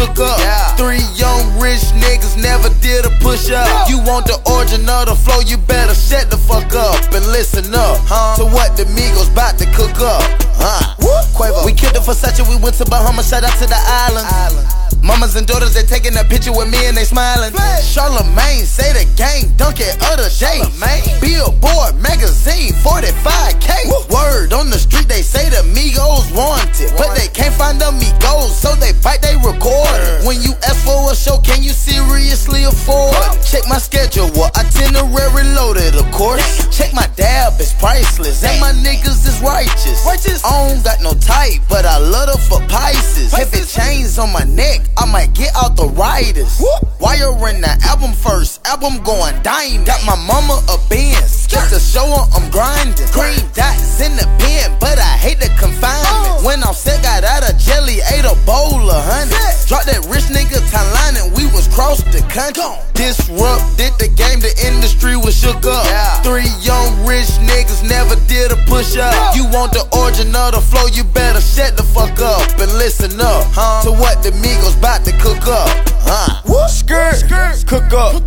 shook up. Three young rich niggas never did a push up. You want the origin of the flow, you better shut the fuck up and listen up Huh? to what the Migos bout to cook up. Huh? Quavo. We killed the for such we went to Bahamas, shout out to the island. Mamas and daughters, they taking a picture with me and they smiling. Charlemagne say the gang dunk it other day. Billboard magazine, 45k. Word on the street, but they can't find the Migos, so they bite they recorder. When you ask for a show, can you seriously afford? Check my schedule, itinerary loaded, of course. Check my dab, it's priceless, and my niggas is righteous. I don't got no type, but I love her for Pisces. If it chains on my neck, I might get out the riders. Wiring the album first, album going diamond. Got my mama a Benz, just to show her I'm grinding. Green dots in the pen, but I hate the confinement. When I'm sick, got out of jelly, ate a bowl of honey. Drop that rich nigga line and we was cross the country. Disrupted the game, the industry was shook up. Three young rich niggas never did a push up. You want the origin of the flow, you better shut the fuck up and listen up huh? to what the Migos bout to cook up. Huh? Skirt, cook up,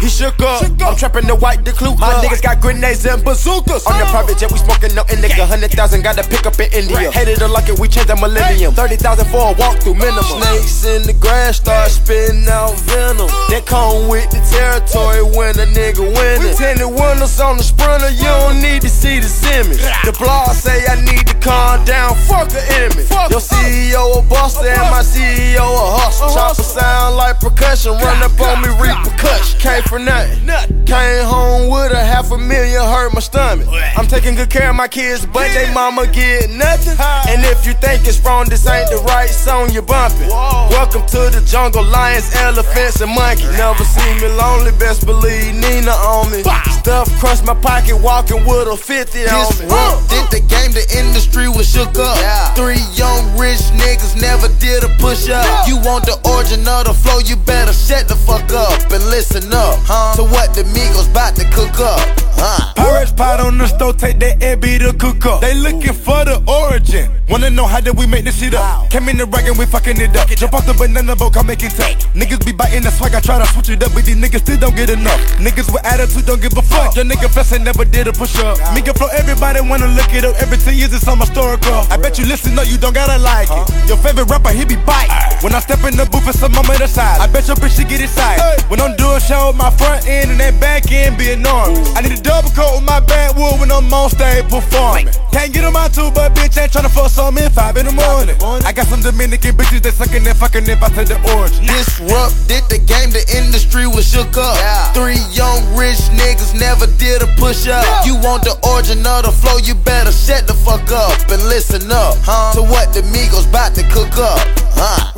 he shook up. I'm trapping the white, the clue. My niggas got grenades and bazookas. On the oh. private jet, we smoking no indica. Hundred thousand, got a pick up in India. Hated it like it, we changed the millennium. Thirty thousand for a walk through minimum. Snakes in the grass start spitting out venom. That come with the territory when a nigga winning. Tinted windows on the sprinter, you don't need to see the Simmons. The blog say I need to calm down, fuck a image. Your CEO a buster and my CEO a hustle. Chopper sound like percussion, run up on me, repercussion. Came for nothing. Came home with a half a million, hurt my stomach. I'm taking good care of my kids, but they mama get nothing. And if you think it's wrong, this ain't the right song, you're bumping. Welcome to the jungle, lions, elephants, and monkeys. Never seen me lonely, best believe Nina on me. Stuff crushed my pocket, walking with a 50 on me. Did the game, the industry was shook up. Three young rich niggas never did a push up. You want the origin of the flow, you better shut the fuck up and listen up huh? to what the Migos bout to cook up. Huh? Pyrex pot on the stove, take that air beat to cook up. They looking for the origin. Wanna know how did we make this shit up? Came in the rag and we fucking it up. Jump off the banana boat, come make it tap. Niggas be biting the swag, I try to switch it up, but these niggas still don't get enough. Niggas with attitude don't give a fuck. Your nigga flexing never did a push up. Nigga flow, everybody wanna look it up. Every 10 years it's some historical. I bet you listen up, you don't gotta like it. Your favorite rapper, he be bite. When I step in the booth, it's some mama the side. I bet your bitch she get excited. When I'm doing show, my front end and that back end be enormous. I need a double coat with my backwood when I'm on stage performing. Can't get on my two, but bitch ain't tryna fuck some in five in the morning. I got some Dominican bitches that sucking and fucking if I take the origin. Disrupted the game, the industry was shook up. Three young rich niggas never did a push up. You want the origin of the flow, you better shut the fuck up and listen up huh? to what the Migos bout to cook up. Huh?